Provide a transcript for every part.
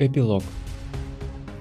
Эпилог.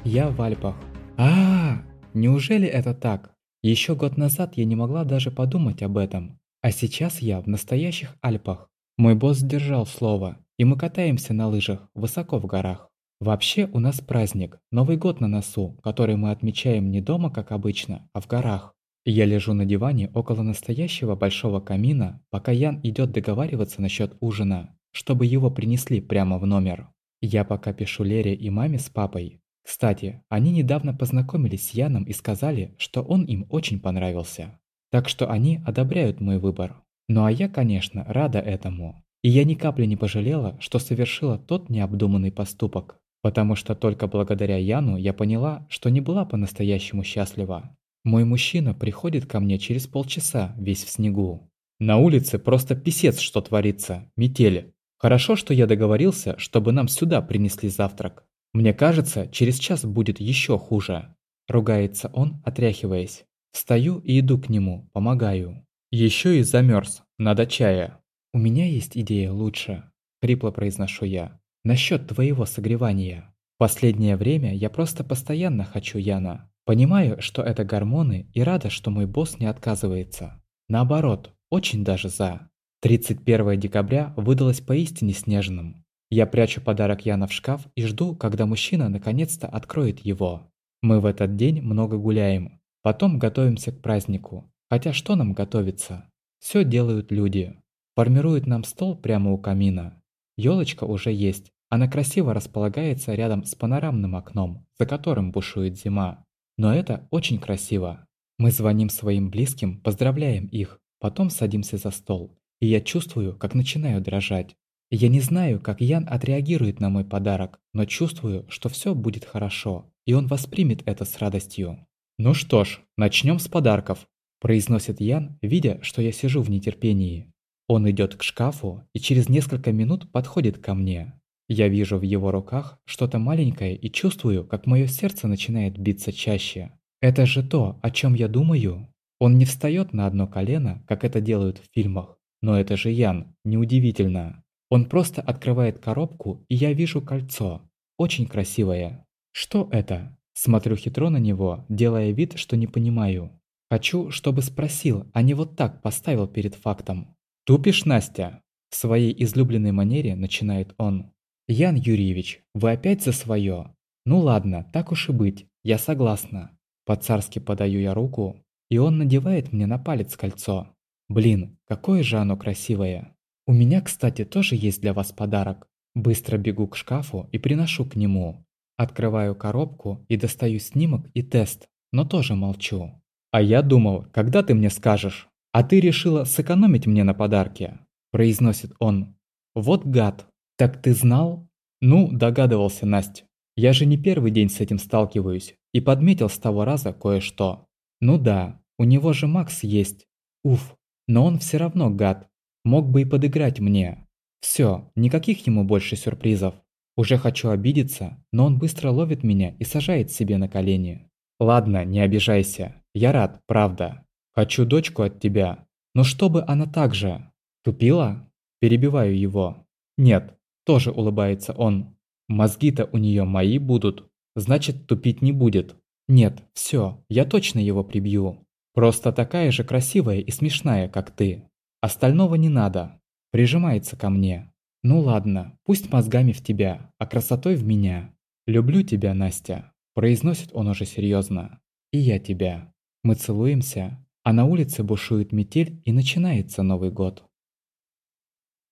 Я в Альпах. А, -а, а Неужели это так? Еще год назад я не могла даже подумать об этом. А сейчас я в настоящих Альпах. Мой босс сдержал слово, и мы катаемся на лыжах высоко в горах. Вообще у нас праздник, Новый год на носу, который мы отмечаем не дома, как обычно, а в горах. Я лежу на диване около настоящего большого камина, пока Ян идет договариваться насчет ужина, чтобы его принесли прямо в номер. Я пока пишу Лере и маме с папой. Кстати, они недавно познакомились с Яном и сказали, что он им очень понравился. Так что они одобряют мой выбор. Ну а я, конечно, рада этому. И я ни капли не пожалела, что совершила тот необдуманный поступок. Потому что только благодаря Яну я поняла, что не была по-настоящему счастлива. Мой мужчина приходит ко мне через полчаса, весь в снегу. На улице просто писец, что творится, метели. Хорошо, что я договорился, чтобы нам сюда принесли завтрак. Мне кажется, через час будет еще хуже. Ругается он, отряхиваясь. Встаю и иду к нему, помогаю. Еще и замерз, надо чая. У меня есть идея лучше, хрипло произношу я. Насчет твоего согревания. Последнее время я просто постоянно хочу Яна. Понимаю, что это гормоны и рада, что мой босс не отказывается. Наоборот, очень даже за. 31 декабря выдалось поистине снежным. Я прячу подарок Яна в шкаф и жду, когда мужчина наконец-то откроет его. Мы в этот день много гуляем. Потом готовимся к празднику. Хотя что нам готовиться? Все делают люди. Формируют нам стол прямо у камина. Елочка уже есть. Она красиво располагается рядом с панорамным окном, за которым бушует зима. Но это очень красиво. Мы звоним своим близким, поздравляем их, потом садимся за стол. И я чувствую, как начинаю дрожать. Я не знаю, как Ян отреагирует на мой подарок, но чувствую, что все будет хорошо, и он воспримет это с радостью. «Ну что ж, начнем с подарков», – произносит Ян, видя, что я сижу в нетерпении. Он идет к шкафу и через несколько минут подходит ко мне. Я вижу в его руках что-то маленькое и чувствую, как мое сердце начинает биться чаще. Это же то, о чем я думаю. Он не встает на одно колено, как это делают в фильмах. Но это же Ян, неудивительно. Он просто открывает коробку, и я вижу кольцо. Очень красивое. Что это? Смотрю хитро на него, делая вид, что не понимаю. Хочу, чтобы спросил, а не вот так поставил перед фактом. «Тупишь, Настя?» В своей излюбленной манере начинает он. «Ян Юрьевич, вы опять за свое? Ну ладно, так уж и быть, я согласна». По-царски подаю я руку, и он надевает мне на палец кольцо. Блин, какое же оно красивое. У меня, кстати, тоже есть для вас подарок. Быстро бегу к шкафу и приношу к нему. Открываю коробку и достаю снимок и тест, но тоже молчу. А я думал, когда ты мне скажешь? А ты решила сэкономить мне на подарке, произносит он. Вот гад. «Так ты знал?» «Ну, догадывался, Настя. Я же не первый день с этим сталкиваюсь и подметил с того раза кое-что. Ну да, у него же Макс есть. Уф, но он все равно гад. Мог бы и подыграть мне. Все, никаких ему больше сюрпризов. Уже хочу обидеться, но он быстро ловит меня и сажает себе на колени. Ладно, не обижайся. Я рад, правда. Хочу дочку от тебя. Но чтобы она так же. Тупила? Перебиваю его. Нет, тоже улыбается он. Мозги-то у нее мои будут. Значит, тупить не будет. Нет, все, я точно его прибью. Просто такая же красивая и смешная, как ты. Остального не надо. Прижимается ко мне. Ну ладно, пусть мозгами в тебя, а красотой в меня. Люблю тебя, Настя. Произносит он уже серьезно. И я тебя. Мы целуемся, а на улице бушует метель и начинается Новый год.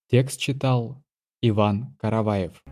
Текст читал Иван Караваев